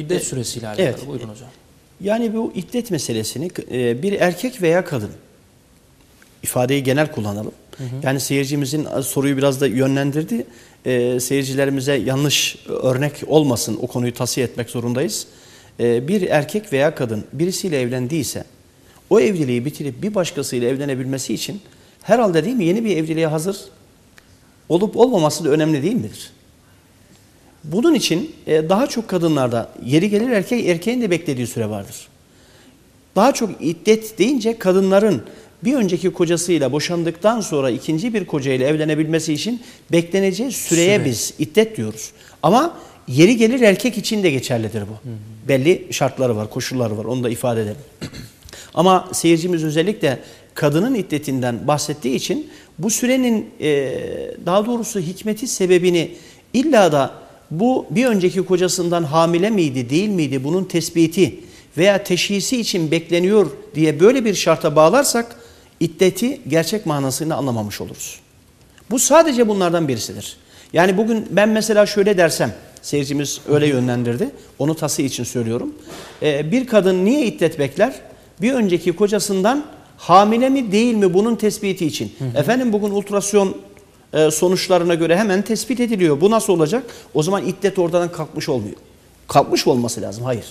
İddet süresiyle alakalı. evet. Buyurun hocam. Yani bu iddet meselesini e, bir erkek veya kadın ifadeyi genel kullanalım. Yani seyircimizin soruyu biraz da yönlendirdi. E, seyircilerimize yanlış örnek olmasın o konuyu tasfiye etmek zorundayız. E, bir erkek veya kadın birisiyle evlendiyse o evliliği bitirip bir başkasıyla evlenebilmesi için herhalde değil mi yeni bir evliliğe hazır olup olmaması da önemli değil midir? Bunun için e, daha çok kadınlarda yeri gelir erkek erkeğin de beklediği süre vardır. Daha çok iddet deyince kadınların bir önceki kocasıyla boşandıktan sonra ikinci bir kocayla evlenebilmesi için bekleneceği süreye Süre. biz iddet diyoruz. Ama yeri gelir erkek için de geçerlidir bu. Belli şartları var, koşulları var. Onu da ifade edelim. Ama seyircimiz özellikle kadının iddetinden bahsettiği için bu sürenin e, daha doğrusu hikmeti sebebini illa da bu bir önceki kocasından hamile miydi değil miydi bunun tespiti veya teşhisi için bekleniyor diye böyle bir şarta bağlarsak iddeti gerçek manasını anlamamış oluruz. Bu sadece bunlardan birisidir. Yani bugün ben mesela şöyle dersem, seyircimiz öyle yönlendirdi, onu tası için söylüyorum. Ee, bir kadın niye iddet bekler? Bir önceki kocasından hamile mi değil mi bunun tespiti için. Efendim bugün ultrason sonuçlarına göre hemen tespit ediliyor. Bu nasıl olacak? O zaman iddet oradan kalkmış olmuyor. Kalkmış olması lazım. Hayır.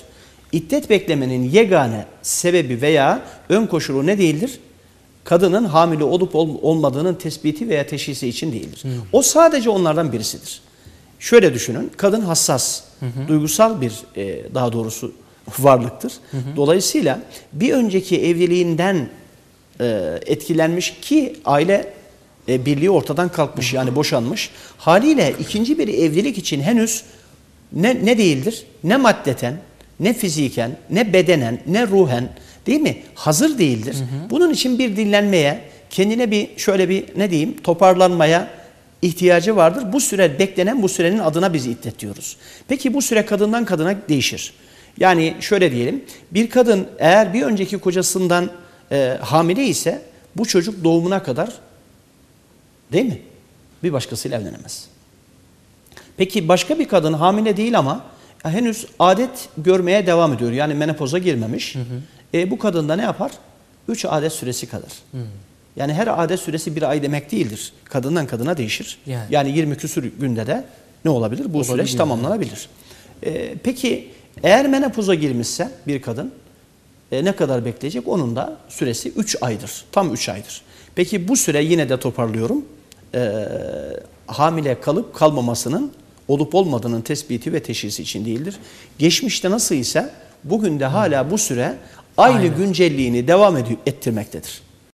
İddet beklemenin yegane sebebi veya ön koşulu ne değildir? Kadının hamile olup ol- olmadığının tespiti veya teşhisi için değildir. O sadece onlardan birisidir. Şöyle düşünün, kadın hassas, duygusal bir e, daha doğrusu varlıktır. Dolayısıyla bir önceki evliliğinden e, etkilenmiş ki aile e, birliği ortadan kalkmış yani boşanmış. Haliyle ikinci bir evlilik için henüz ne, ne değildir? Ne maddeten, ne fiziken, ne bedenen, ne ruhen değil mi? Hazır değildir. Bunun için bir dinlenmeye, kendine bir şöyle bir ne diyeyim toparlanmaya ihtiyacı vardır. Bu süre beklenen bu sürenin adına biz iddet diyoruz. Peki bu süre kadından kadına değişir. Yani şöyle diyelim bir kadın eğer bir önceki kocasından e, hamile ise bu çocuk doğumuna kadar değil mi? Bir başkasıyla evlenemez. Peki başka bir kadın hamile değil ama ya henüz adet görmeye devam ediyor. Yani menopoza girmemiş. E, bu kadın da ne yapar? 3 adet süresi kadar. Yani her adet süresi bir ay demek değildir. Kadından kadına değişir. Yani. Yani, 20 küsur günde de ne olabilir? Bu süreç Olabiliyor. tamamlanabilir. E, peki eğer menopoza girmişse bir kadın e, ne kadar bekleyecek? Onun da süresi 3 aydır. Tam 3 aydır. Peki bu süre yine de toparlıyorum. E, hamile kalıp kalmamasının olup olmadığının tespiti ve teşhisi için değildir. Geçmişte nasıl ise bugün de hala bu süre aynı Aynen. güncelliğini devam ettirmektedir.